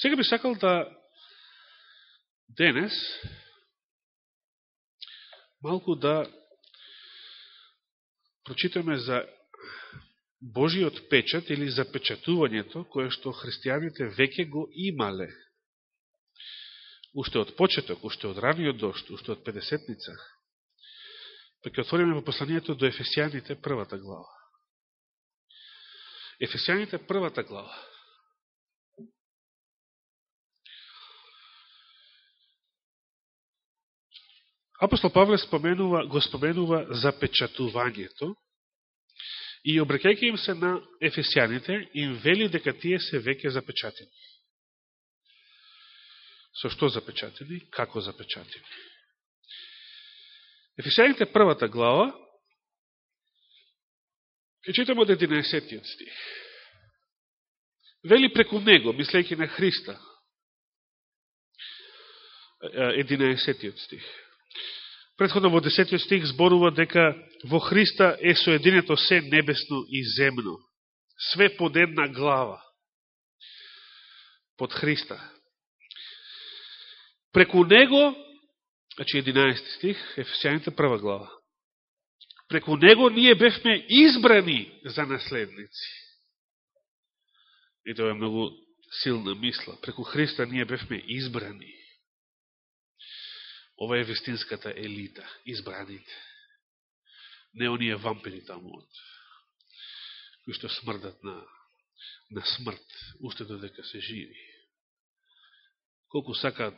Сега би сакал да денес малку да прочитаме за Божиот печат или запечатувањето кое што христијаните веќе го имале. Уште од почеток, уште од раниот дошт, уште од Педесетница. Па ќе отвориме во посланието до Ефесијаните првата глава. Ефесијаните првата глава. Апостол Павле споменува, го споменува запечатувањето и обрекајќи им се на ефесијаните, им вели дека тие се веќе запечатени. Со што запечатени? Како запечатени? Ефесијаните првата глава, ќе читаме од 11 стих. Вели преку него, мислејќи на Христа, 11 стих. Предходно во 10 стих зборува дека во Христа е соединето се небесно и земно. Све под една глава. Под Христа. Преку него, значи 11 стих, Ефесијаните прва глава. Преку него ние бевме избрани за наследници. И тоа е многу силна мисла. Преку Христа ние бевме избрани. Ова е вестинската елита, избраните. Не оние вампири таму од кои што смрдат на, на смрт, уште додека се живи. Колку сакаат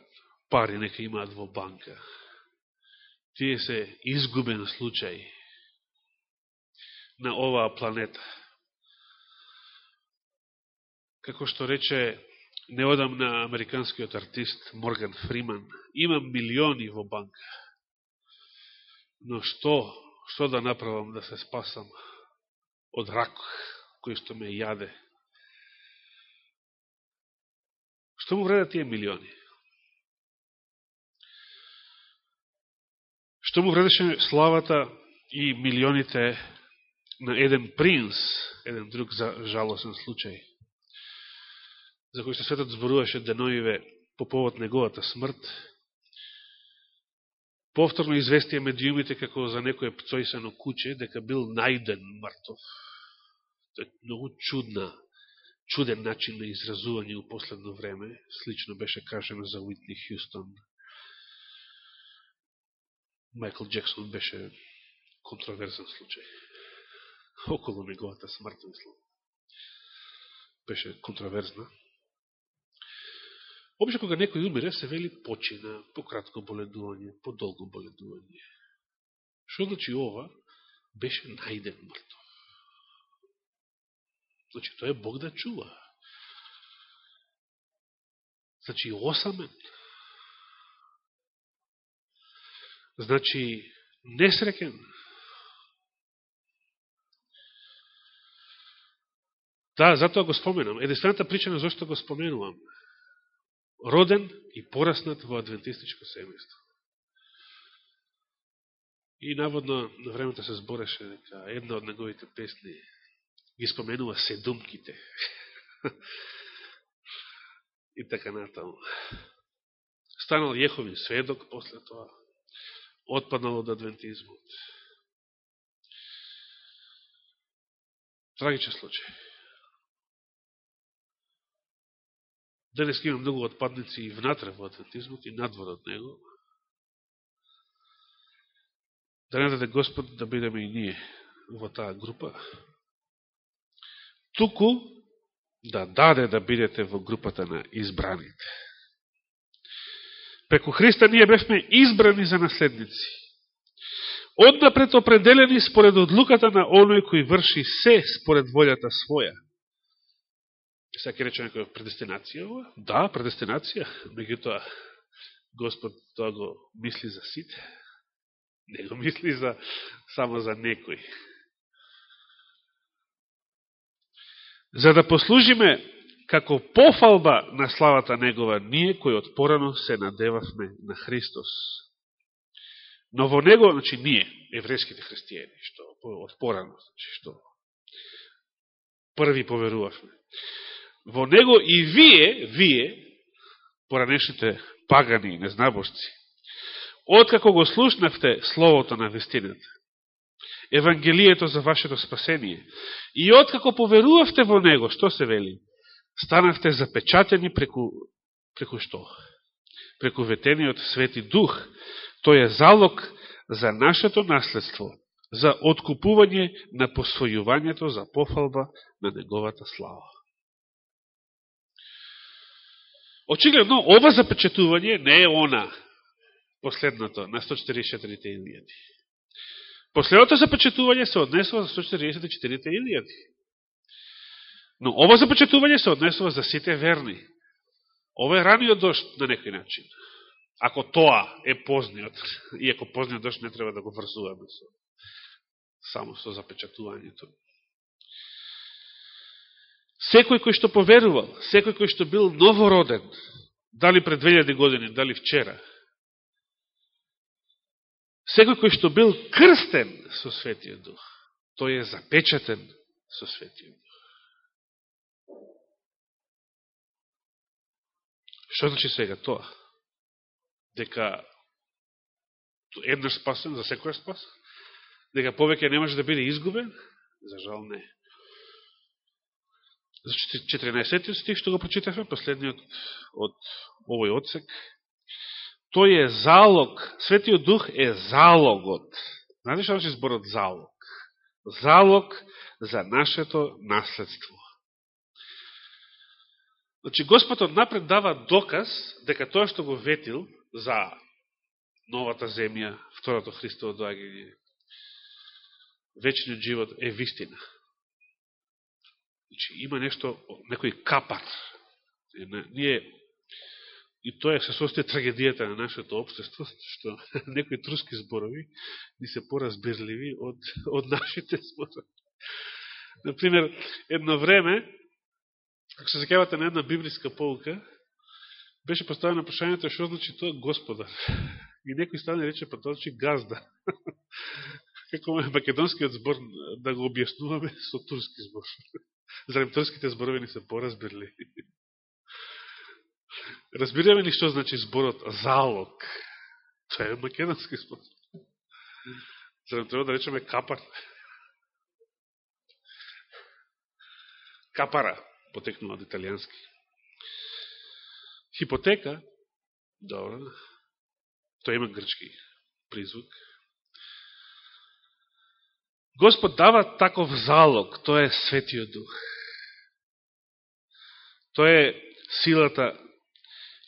пари нека имаат во банка. Тие се изгубен случај на оваа планета. Како што рече Не одам на американскиот артист Морган Фриман, имам милиони во банка. Но што, што да направам да се спасам од рак кој што ме јаде? Што му вредат тие милиони? Што му вредеше славата и милионите на еден принц, еден друг за жалосен случај? За кој што светот зборуваше деноиве по повод неговата смрт, повторно известија медиумите како за некој пцојсено куче, дека бил најден мртов. Тоа е многу чудна, чуден начин на изразување у последно време. Слично беше кажено за Уитни Хјустон. Майкл Джексон беше контроверзен случај. Околу неговата смрт, мислам. Беше контроверзна. Обично кога некој умире, се вели почина, по кратко боледување, по долго боледување. Што значи ова? Беше најден мртов. Значи, тој е Бог да чува. Значи, осамен. Значи, несрекен. Да, затоа го споменам. Единствената причина зашто го споменувам роден и пораснат во адвентистичко семејство. И наводно на времето се збореше дека една од неговите песни ги споменува седумките. и така натаму. Станал Јеховин сведок после тоа. Отпаднал од адвентизмот. Трагичен случај. Денес има многу отпадници и внатре во атлетизмот, и надвор од него. Да не даде Господ да бидеме и ние во таа група. Туку да даде да бидете во групата на избраните. Преку Христа ние бевме избрани за наследници. Однапред определени според одлуката на оној кој врши се според волјата своја Сега ќе рече некоја предестинација ова? Да, предестинација. Меѓутоа, Господ тоа го мисли за сите. Не го мисли за, само за некој. За да послужиме како пофалба на славата Негова, ние кои отпорано се надевавме на Христос. Но во Него, значи ние, еврејските христијани, што отпорано, значи што први поверувавме во него и вие, вие, поранешните пагани и незнабошци, Откако го слушнавте Словото на вестината, Евангелието за вашето спасение, и откако поверувавте во Него, што се вели? Станавте запечатени преку, преку што? Преку ветениот Свети Дух. Тој е залог за нашето наследство, за откупување на посвојувањето за пофалба на Неговата слава. Очигледно, ова запечатување не е она, последното, на 144 години. Последното запечатување се однесува за 144 години. Но ова запечатување се однесува за сите верни. Ова е раниот дошт на некој начин. Ако тоа е позниот, и ако позниот дошт не треба да го врзуваме со, само со запечатувањето. Секој кој што поверувал, секој кој што бил новороден, дали пред 2000 години, дали вчера, секој кој што бил крстен со Светиот Дух, тој е запечатен со Светиот Дух. Што значи сега тоа? Дека еднаш спасен, за секој спас? Дека повеќе не може да биде изгубен? За жал не. За 14 стих што го прочитавме, последниот од овој одсек, тој е залог, Светиот Дух е залогот. Знаете што значи зборот залог? Залог за нашето наследство. Значи, Господот напред дава доказ дека тоа што го ветил за новата земја, второто Христово доагање, вечниот живот е вистина. Значи, има нешто, некој капар. Ние, и тоа се состои трагедијата на нашето обштество, што некои труски зборови ни се поразбирливи од, од нашите зборови. Например, едно време, ако се закавате на една библиска полка, беше поставено прашањето што значи тоа господар. И некој стане рече, па тоа значи газда. Како македонскиот збор да го објаснуваме со турски збор. Зарем турските зборови ни се поразбирли. Разбираме ли што значи зборот залог? Тоа е македонски збор. Зарем треба да речеме капар? Капара, потекнува од италијански. Хипотека, добро, тоа има грчки призвук, Господ дава таков залог, тоа е Светиот Дух. Тоа е силата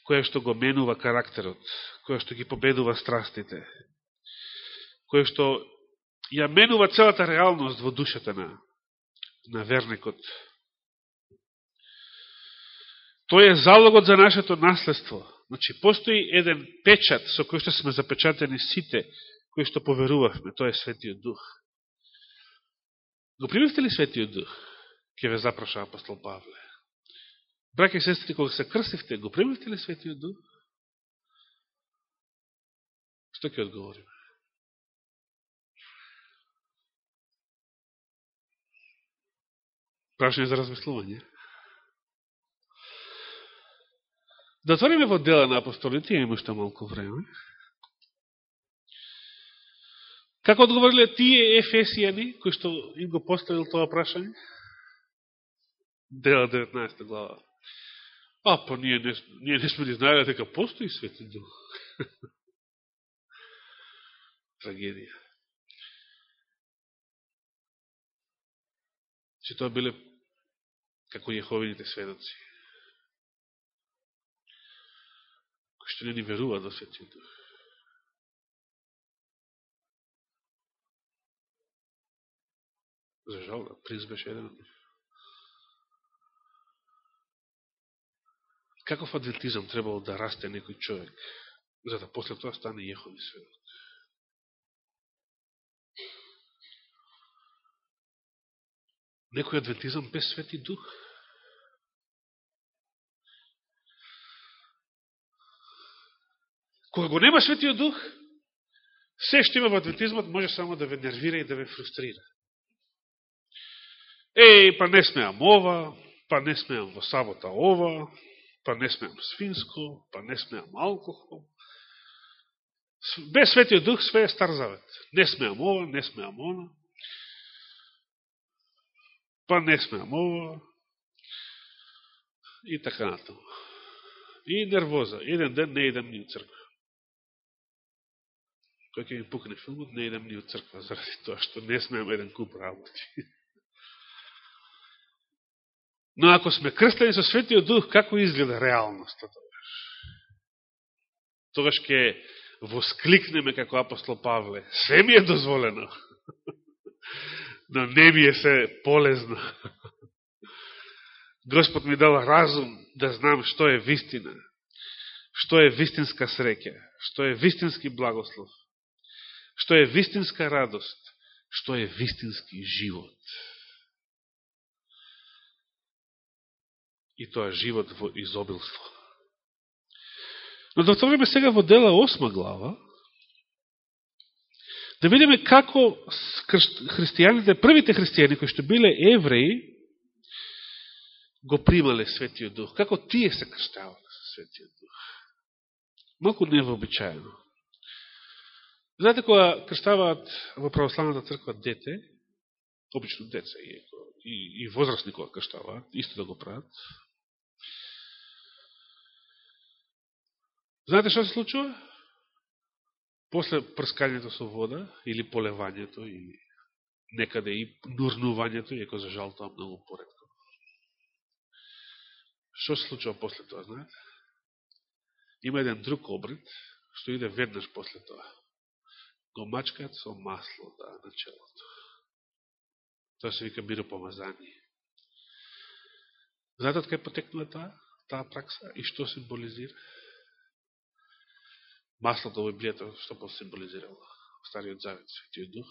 која што го менува карактерот, која што ги победува страстите, која што ја менува целата реалност во душата на, на верникот. Тоа е залогот за нашето наследство. Значи, постои еден печат со кој што сме запечатени сите, кои што поверувавме, тоа е Светиот Дух. Го примивте ли Светиот Дух? Ке ве запраша апостол Павле. Браке и сестри, кога се крстивте, го примивте ли Светиот Дух? Што ќе одговориме? Прашање за размислување. Да отвориме во дела на апостолите, имаме што малко време. Како одговориле тие ефесијани, кои што им го поставил тоа прашање? Дела 19 глава. А, па ние не, ние не сме ни знаеле дека постои свети дух. Трагедија. Че тоа биле како јеховините сведоци. Кои што не ни веруваат во свети дух. За жал, да, приз беше еден. Каков адвентизам требало да расте некој човек, за да после тоа стане Јехови сведок? Некој адвентизам без свети дух? Кога го нема светиот дух, се што има во адвентизмот може само да ве нервира и да ве фрустрира. Еј, па не смеам ова, па не смеам во сабота ова, па не смеам свинско, па не смеам алкохол. Без Светиот Дух све е Стар Завет. Не смеам ова, не смеам она. Па не смеам ова. И така натаму. И нервоза. Еден ден не идем ни у црква. Кој ќе ми пукне филмот, не идем ни у црква, заради тоа што не смеам еден куп работи. Но ако сме крстени со Светиот Дух, како изгледа реалноста тогаш? Тогаш ќе воскликнеме како апостол Павле. Се ми е дозволено. Но не ми е се полезно. Господ ми дава разум да знам што е вистина, што е вистинска среќа, што е вистински благослов, што е вистинска радост, што е вистински живот. И тоа живот во изобилство. Но да отвориме сега во дела 8 глава, да видиме како христијаните, првите христијани кои што биле евреи, го примале Светиот Дух? Како тие се крштавале со Светиот Дух? Малку невообичаено. Знаете, кога крштаваат во православната црква дете, обично деца и, и, и возрастни кога крштаваат, исто да го прават, Знаете што се случува? После прскањето со вода, или полевањето, или некаде и нурнувањето, иако за жал тоа многу поредко. Што се случува после тоа, знаете? Има еден друг обред, што иде веднаш после тоа. Го мачкаат со масло да, на челото. Тоа се вика помазани. Знаете од кај потекнува таа, таа пракса и што символизира? Маслото во Библијата што по символизирало? Стариот Завет, Светиот Дух.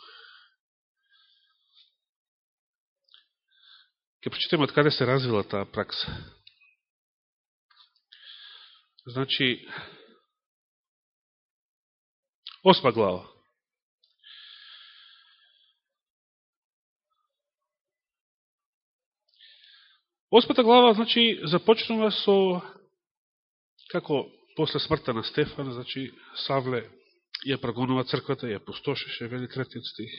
Ке прочитаме од каде се развила таа пракса. Значи, осма глава. Осмата глава, значи, започнува со како после смртта на Стефан, значи, Савле ја прогонува црквата, ја пустошеше, вели третиот стих.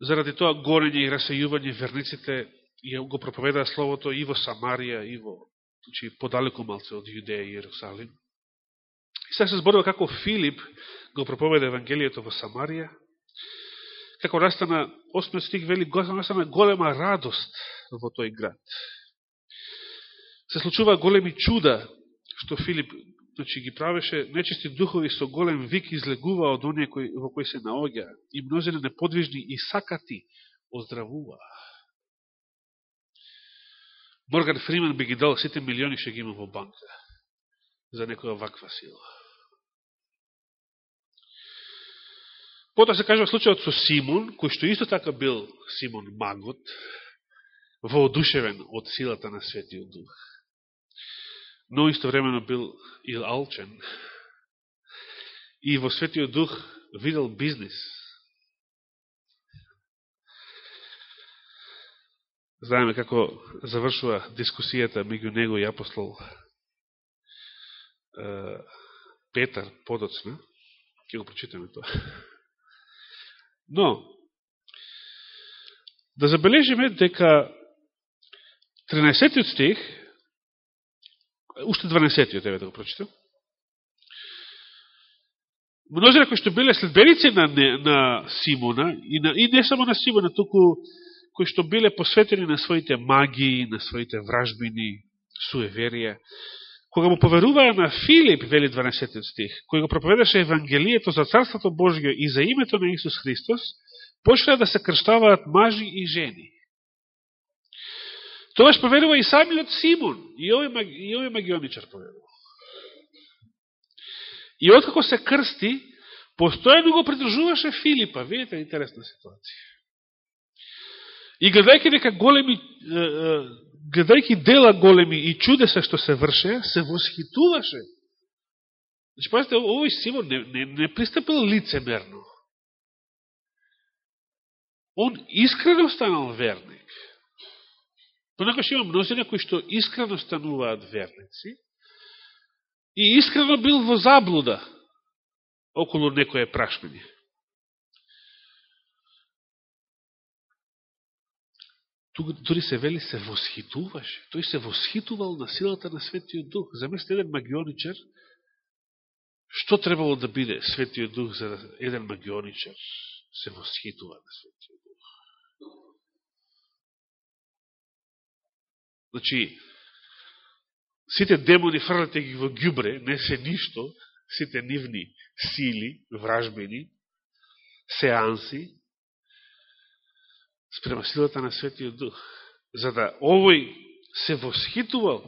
Заради тоа горење и расејување верниците ја го проповедаа словото и во Самарија, и во значи, подалеку малце од Јудеја и Иерусалим. И сега се зборува како Филип го проповеда Евангелието во Самарија, како настана, 8 стих вели, настана голема радост во тој град. Се случува големи чуда, што Филип значи, ги правеше, нечисти духови со голем вик излегува од оние кои, во кои се наоѓа и мнозина неподвижни и сакати оздравува. Морган Фримен би ги дал сите милиони што ги има во банка за некоја ваква сила. Потоа се кажува случајот со Симон, кој што исто така бил Симон Магот, воодушевен од силата на Светиот Дух. Но истовремено бил и алчен. И во Светиот Дух видел бизнис Знаеме како завршува дискусијата меѓу него и апостол е, Петар подоцна. Ке го прочитаме тоа. Но, да забележиме дека 13 стих, уште 12-тиот, еве да го прочитам, множина кои што биле следбеници на, на Симона, и, на, и не само на Симона, туку кои што биле посветени на своите магии, на своите вражбини, суеверија, кога му поверуваа на Филип, вели 12 стих, кој го проповедаше Евангелието за Царството Божие и за името на Исус Христос, почнаа да се крштаваат мажи и жени. Тогаш поверува и самиот Симон, и овој, и овој магионичар поверува. И откако се крсти, постојано го придружуваше Филипа. Видите, интересна ситуација. И гледајќи дека големи, гледајќи дела големи и чудеса што се врше, се восхитуваше. Значи, пазите, овој Симон не, не, не пристапил лицемерно. Он искрено станал верник. Понакош има мнозина кои што искрено стануваат верници и искрено бил во заблуда околу некое прашање. Тук дори се вели се восхитуваше. Тој се восхитувал на силата на Светиот Дух. Замесли еден магионичар, што требало да биде Светиот Дух за еден магионичар се восхитува на Светиот Значи, сите демони фрлете ги во гјубре, не се ништо, сите нивни сили, вражбени, сеанси, спрема силата на Светиот Дух, за да овој се восхитувал.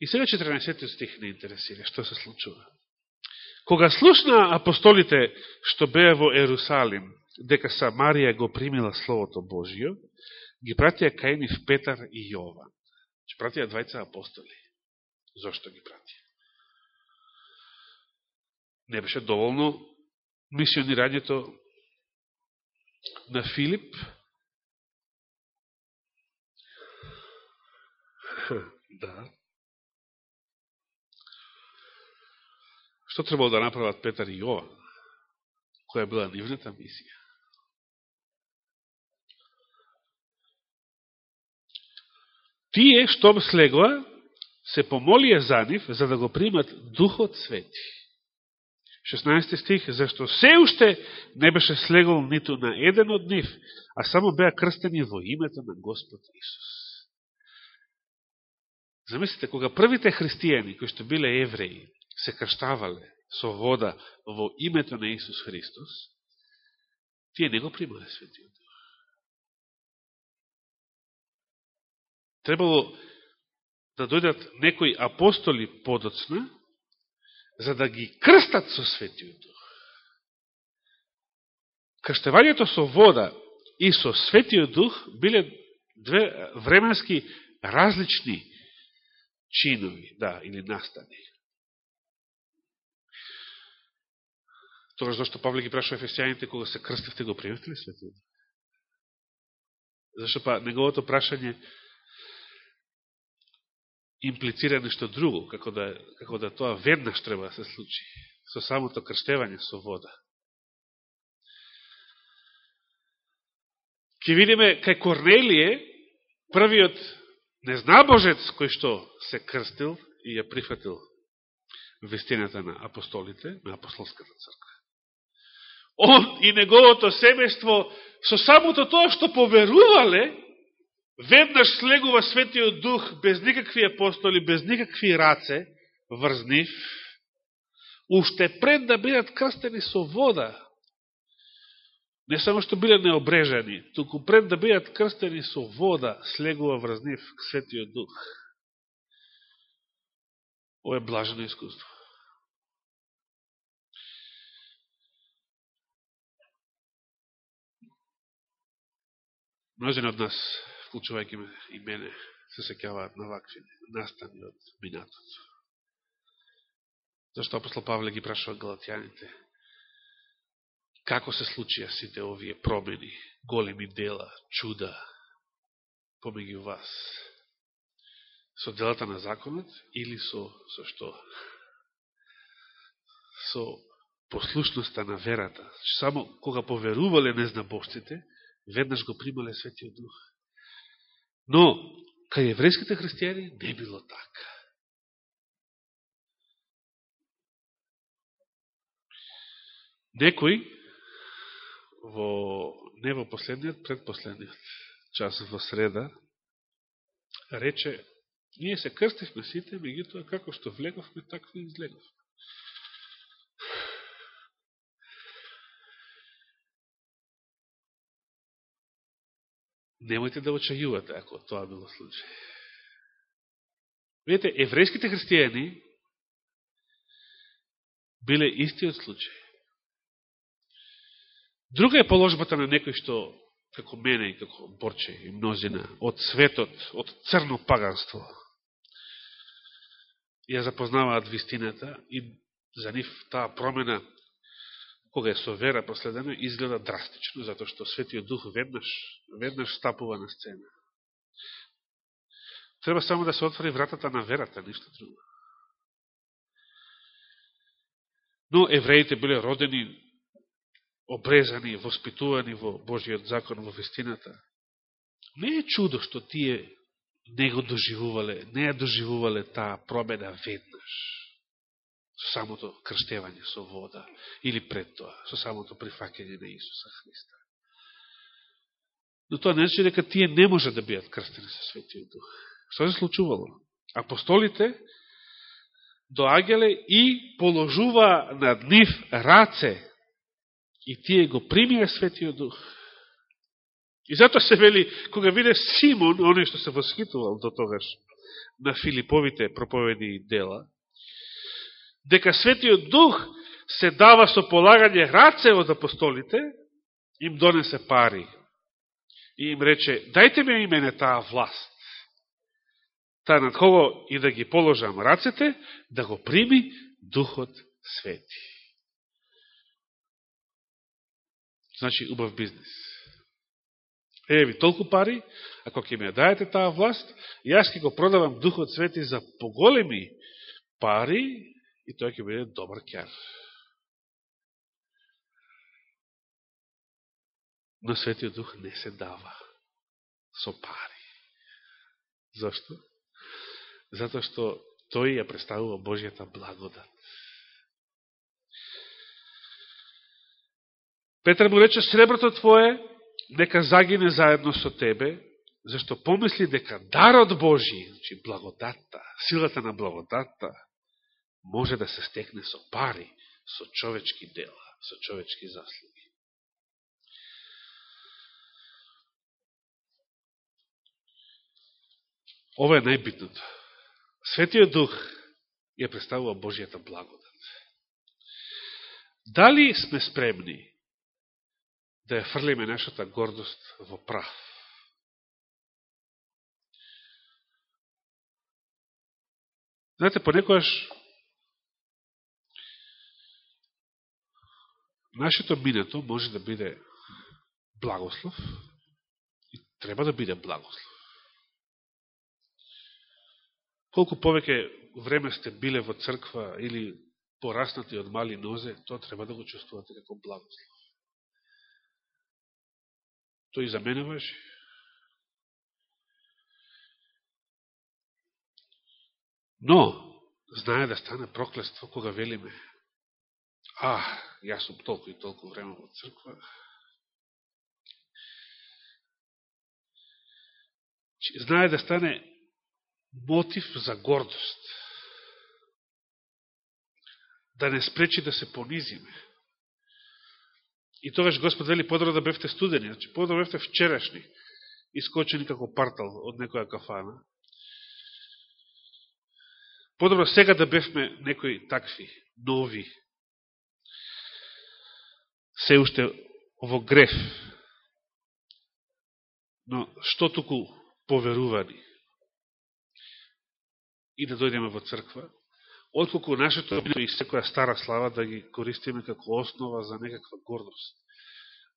И сега 14 стих не интересира, што се случува. Кога слушна апостолите што беа во Ерусалим, дека Самарија го примила Словото Божио, ги пратија кај нив Петар и Јова, Че пратија двајца апостоли. Зошто ги пратија? Не беше доволно мисионирањето на Филип, да. Што требало да направат Петар и Јова, Која била нивната мисија? Тие, што слегоа, се помолија за нив, за да го примат Духот Свети. 16 стих, зашто се уште не беше слегол ниту на еден од нив, а само беа крстени во името на Господ Исус. Замислите, кога првите христијани, кои што биле евреи, се крштавале со вода во името на Исус Христос, тие не го примале Светиот Требало да дојдат некои апостоли подоцна, за да ги крстат со Светиот Дух. Крштевањето со вода и со Светиот Дух биле две временски различни чинови, да, или настани. Тоа зашто Павле ги прашува ефесијаните кога се крстевте го приветли ли Светиот Дух? Зашто па неговото прашање имплицира нешто друго, како да, како да тоа веднаш треба да се случи, со самото крштевање со вода. Ке видиме кај Корнелије, првиот незнабожец кој што се крстил и ја прифатил вестината на апостолите, на апостолската црква. Он и неговото семејство со самото тоа што поверувале, веднаш слегува Светиот Дух без никакви апостоли, без никакви раце врз нив, уште пред да бидат крстени со вода, не само што биле необрежани, туку пред да бидат крстени со вода, слегува врз нив Светиот Дух. Ово е блажено искуство. Множен од нас вклучувајќи и мене, се секјаваат на вакви настани од минатот. Зашто апостол Павле ги прашува галатјаните? Како се случија сите овие промени, големи дела, чуда, помеѓу вас? Со делата на законот или со, со што? Со послушноста на верата. Само кога поверувале незнабожците, веднаш го примале Светиот Дух. Но, кај еврејските христијани не било така. Некој во не во последниот, предпоследниот час во среда рече ние се крстивме сите, меѓутоа како што влеговме, така и излеговме. Немојте да очајувате ако тоа било случај. Видете, еврејските христијани биле истиот случај. Друга е положбата на некој што, како мене и како Борче и мнозина, од светот, од црно паганство, ја запознаваат вистината и за нив таа промена кога е со вера последено, изгледа драстично, затоа што Светиот Дух веднаш, веднаш стапува на сцена. Треба само да се отвори вратата на верата, ништо друго. Но евреите биле родени, обрезани, воспитувани во Божиот закон, во вестината. Не е чудо што тие не го доживувале, не ја доживувале таа промена веднаш. Со самото крштевање со вода. Или пред тоа, со самото прифакење на Исуса Христа. Но тоа не значи дека тие не може да бидат крстени со Светиот Дух. Што се случувало? Апостолите доаѓале и положува над нив раце и тие го примија Светиот Дух. И затоа се вели, кога виде Симон, оној што се восхитувал до тогаш на Филиповите проповеди и дела, дека Светиот Дух се дава со полагање раце од апостолите, им донесе пари. И им рече, дајте ми имене таа власт. Та над кого и да ги положам рацете, да го прими Духот Свети. Значи, убав бизнес. Еве ви толку пари, ако ќе ми ја дајете таа власт, јас ќе го продавам Духот Свети за поголеми пари и тоа ќе биде добар кер Но Светиот Дух не се дава со пари. Зошто? Затоа што тој ја представува Божијата благодат. Петар му рече, среброто твое нека загине заедно со тебе, зашто помисли дека дарот Божи, значи благодатта, силата на благодатта, може да се стекне со пари, со човечки дела, со човечки заслуги. Ова е најбитното. Светиот Дух ја представува Божијата благодат. Дали сме спремни да ја фрлиме нашата гордост во прав. Знаете, понекојаш нашето минато може да биде благослов и треба да биде благослов. Колку повеќе време сте биле во црква или пораснати од мали нозе, тоа треба да го чувствувате како благослов. Тој и за мене важи. Но, знае да стане проклество кога велиме а, јас сум толку и толку време во црква. Знае да стане мотив за гордост. Да не спречи да се понизиме. И тогаш Господ вели подобро да бевте студени, значи подобро да бевте вчерашни, искочени како партал од некоја кафана. Подобро сега да бевме некои такви, нови, се уште во греф, но што туку поверувани и да дојдеме во црква, отколку нашето и секоја стара слава да ги користиме како основа за некаква гордост,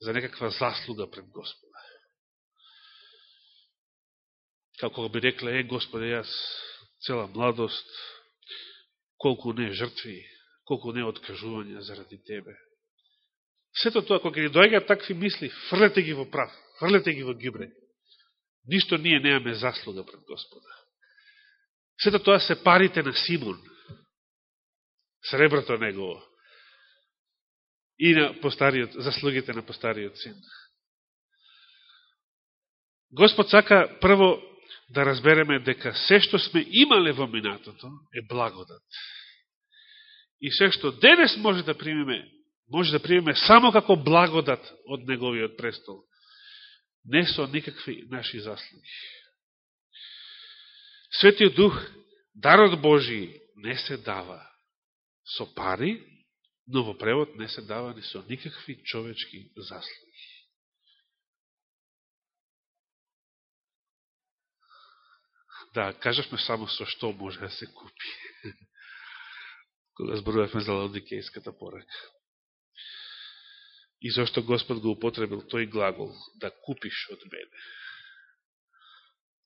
за некаква заслуга пред Господа. Како би рекле, е, Господе, јас цела младост, колку не жртви, колку не откажувања заради Тебе. Сето тоа, кога ги дојга такви мисли, фрлете ги во прав, фрлете ги во гибре. Ништо ние неаме заслуга пред Господа. Сето тоа се парите на Симон, среброто негово и на постариот, заслугите на постариот син. Господ сака прво да разбереме дека се што сме имале во минатото е благодат. И се што денес може да примеме, може да примеме само како благодат од неговиот престол. Не со никакви наши заслуги. Светиот Дух, дарот Божи, не се дава со пари, но во превод не се дава ни со никакви човечки заслуги. Да, кажавме само со што може да се купи. Кога зборувавме за лаодикејската порака. И зашто Господ го употребил тој глагол да купиш од мене.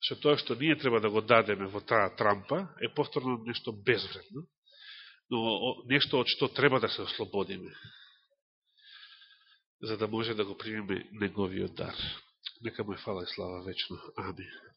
Што тоа што ние треба да го дадеме во таа трампа е повторно нешто безвредно, но нешто од што треба да се ослободиме, за да може да го примеме неговиот дар. Нека му е фала и слава вечно. Амин.